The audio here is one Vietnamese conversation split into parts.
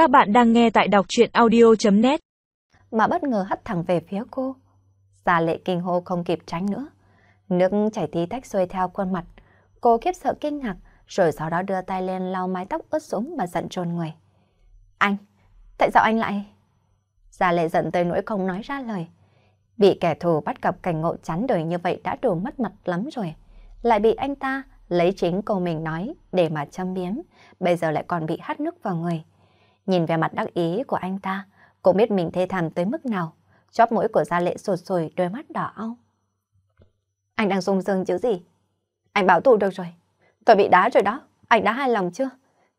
Các bạn đang nghe tại đọc chuyện audio.net Mà bất ngờ hất thẳng về phía cô. Gia lệ kinh hô không kịp tránh nữa. Nước chảy tí tách xuôi theo khuôn mặt. Cô khiếp sợ kinh ngạc, rồi sau đó đưa tay lên lau mái tóc ướt sũng và giận trồn người. Anh, tại sao anh lại... Gia lệ giận tới nỗi không nói ra lời. Bị kẻ thù bắt gặp cảnh ngộ chán đời như vậy đã đủ mất mặt lắm rồi. Lại bị anh ta lấy chính câu mình nói để mà châm biếm, bây giờ lại còn bị hắt nước vào người. Nhìn về mặt đắc ý của anh ta, cũng biết mình thê thảm tới mức nào. Chóp mũi của Gia Lệ sột sùi đôi mắt đỏ ao. Anh đang rung rưng chứ gì? Anh bảo tù được rồi. Tôi bị đá rồi đó. Anh đã hài lòng chưa?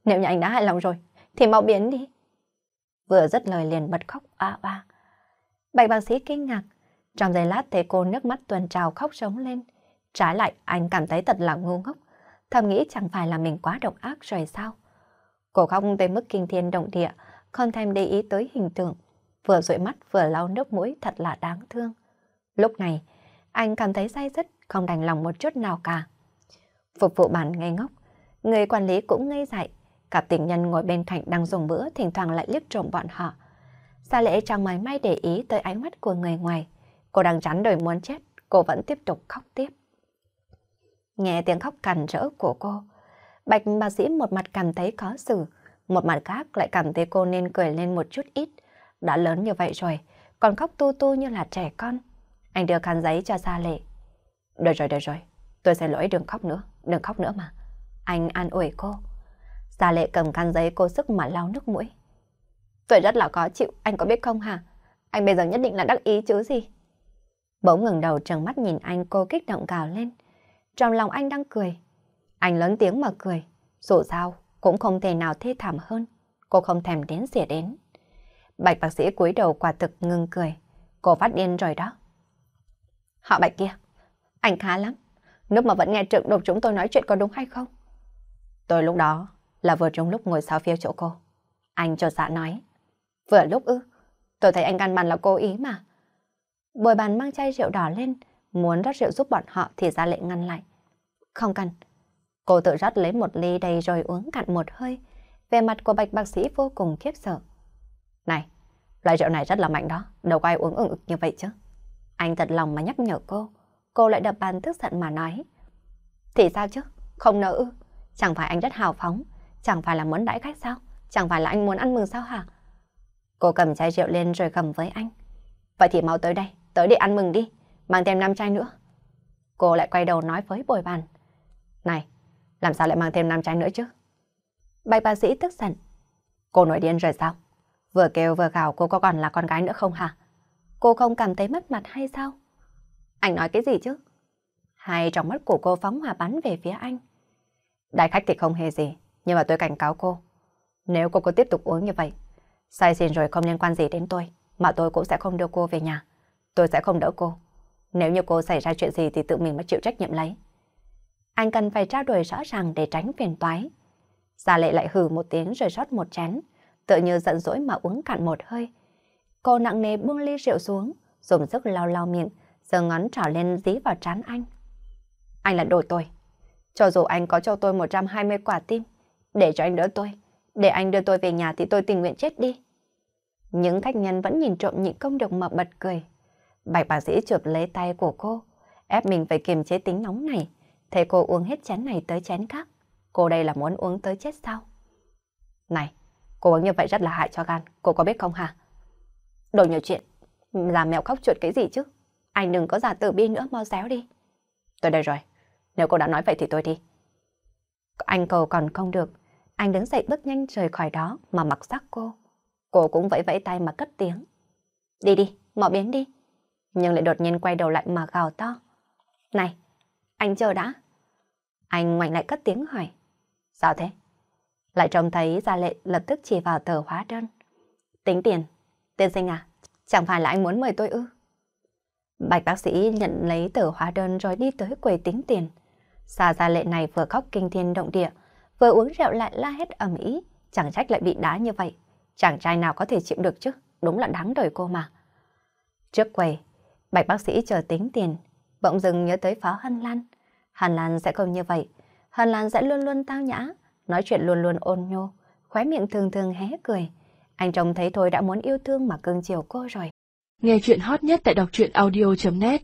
Nếu như anh đã hài lòng rồi, thì mau biến đi. Vừa dứt lời liền bật khóc a ba. Bạch bác sĩ kinh ngạc. Trong giây lát thấy cô nước mắt tuần trào khóc sống lên. Trái lại anh cảm thấy thật là ngu ngốc. Thầm nghĩ chẳng phải là mình quá độc ác rồi sao? Cô khóc tới mức kinh thiên động địa, không thèm để ý tới hình tượng. Vừa dụi mắt vừa lau nước mũi thật là đáng thương. Lúc này, anh cảm thấy say dứt, không đành lòng một chút nào cả. Phục vụ bàn ngây ngốc, người quản lý cũng ngây dại. Cặp tình nhân ngồi bên cạnh đang dùng bữa thỉnh thoảng lại liếc trộm bọn họ. xa lễ chẳng mày may để ý tới ánh mắt của người ngoài. Cô đang chán đời muốn chết, cô vẫn tiếp tục khóc tiếp. Nghe tiếng khóc cằn rỡ của cô, Bạch bác sĩ một mặt cảm thấy khó xử, một mặt khác lại cảm thấy cô nên cười lên một chút ít. Đã lớn như vậy rồi, còn khóc tu tu như là trẻ con. Anh đưa khăn giấy cho Sa Lệ. Được rồi, được rồi, tôi sẽ lỗi đừng khóc nữa, đừng khóc nữa mà. Anh an ủi cô. Sa Lệ cầm khăn giấy cô sức mà lau nước mũi. Tôi rất là khó chịu, anh có biết không hả? Anh bây giờ nhất định là đắc ý chứ gì? Bỗng ngừng đầu trừng mắt nhìn anh cô kích động gào lên. Trong lòng anh đang cười, anh lớn tiếng mà cười. Dù sao, cũng không thể nào thê thảm hơn. Cô không thèm đến xỉa đến. Bạch bác sĩ cúi đầu quả thực ngừng cười. Cô phát điên rồi đó. Họ bạch kia, anh khá lắm. Lúc mà vẫn nghe trực đột chúng tôi nói chuyện có đúng hay không? Tôi lúc đó là vừa trong lúc ngồi sau phía chỗ cô. Anh cho dạ nói. Vừa lúc ư, tôi thấy anh căn bản là cố ý mà. Bồi bàn mang chai rượu đỏ lên, muốn rót rượu giúp bọn họ thì ra lệ ngăn lại. Không cần, Cô tự rót lấy một ly đầy rồi uống cạn một hơi. Về mặt của bạch bác sĩ vô cùng khiếp sợ. Này, loại rượu này rất là mạnh đó, đâu có ai uống ưng ực như vậy chứ. Anh thật lòng mà nhắc nhở cô. Cô lại đập bàn tức giận mà nói. Thì sao chứ, không nỡ ư. Chẳng phải anh rất hào phóng, chẳng phải là muốn đãi khách sao, chẳng phải là anh muốn ăn mừng sao hả? Cô cầm chai rượu lên rồi cầm với anh. Vậy thì mau tới đây, tới để ăn mừng đi, mang thêm năm chai nữa. Cô lại quay đầu nói với bồi bàn. Này, làm sao lại mang thêm năm chai nữa chứ? Bạch bác sĩ tức giận. Cô nổi điên rồi sao? Vừa kêu vừa gào cô có còn là con gái nữa không hả? Cô không cảm thấy mất mặt hay sao? Anh nói cái gì chứ? Hai trong mắt của cô phóng hỏa bắn về phía anh. Đại khách thì không hề gì, nhưng mà tôi cảnh cáo cô. Nếu cô cứ tiếp tục uống như vậy, say xỉn rồi không liên quan gì đến tôi, mà tôi cũng sẽ không đưa cô về nhà. Tôi sẽ không đỡ cô. Nếu như cô xảy ra chuyện gì thì tự mình mới chịu trách nhiệm lấy. Anh cần phải trao đổi rõ ràng để tránh phiền toái. Gia lệ lại hừ một tiếng rồi rót một chén, tự như giận dỗi mà uống cạn một hơi. Cô nặng nề buông ly rượu xuống, dùng sức lau lau miệng, giơ ngón trỏ lên dí vào trán anh. Anh là đồ tôi. Cho dù anh có cho tôi 120 quả tim, để cho anh đỡ tôi, để anh đưa tôi về nhà thì tôi tình nguyện chết đi. Những khách nhân vẫn nhìn trộm nhịn công được mà bật cười. Bạch bác sĩ chụp lấy tay của cô, ép mình phải kiềm chế tính nóng này. Thấy cô uống hết chén này tới chén khác. Cô đây là muốn uống tới chết sao? Này, cô uống như vậy rất là hại cho gan. Cô có biết không hả? Đồ nhiều chuyện. Làm mèo khóc chuột cái gì chứ? Anh đừng có giả tử bi nữa, mau xéo đi. Tôi đây rồi. Nếu cô đã nói vậy thì tôi đi. Anh cầu còn không được. Anh đứng dậy bước nhanh rời khỏi đó mà mặc sắc cô. Cô cũng vẫy vẫy tay mà cất tiếng. Đi đi, mau biến đi. Nhưng lại đột nhiên quay đầu lại mà gào to. Này, anh chờ đã. Anh ngoảnh lại cất tiếng hỏi. Sao thế? Lại trông thấy Gia Lệ lập tức chỉ vào tờ hóa đơn. Tính tiền. Tiên sinh à, chẳng phải là anh muốn mời tôi ư? Bạch bác sĩ nhận lấy tờ hóa đơn rồi đi tới quầy tính tiền. Xa Gia Lệ này vừa khóc kinh thiên động địa, vừa uống rượu lại la hết ầm ĩ, chẳng trách lại bị đá như vậy. Chàng trai nào có thể chịu được chứ, đúng là đáng đời cô mà. Trước quầy, Bạch bác sĩ chờ tính tiền, bỗng dừng nhớ tới Phó Hân Lan. Hàn Lan sẽ không như vậy. Hàn Lan sẽ luôn luôn tao nhã, nói chuyện luôn luôn ôn nhô, khóe miệng thường thường hé cười. Anh trông thấy thôi đã muốn yêu thương mà cưng chiều cô rồi. Nghe chuyện hot nhất tại đọc truyện audio.net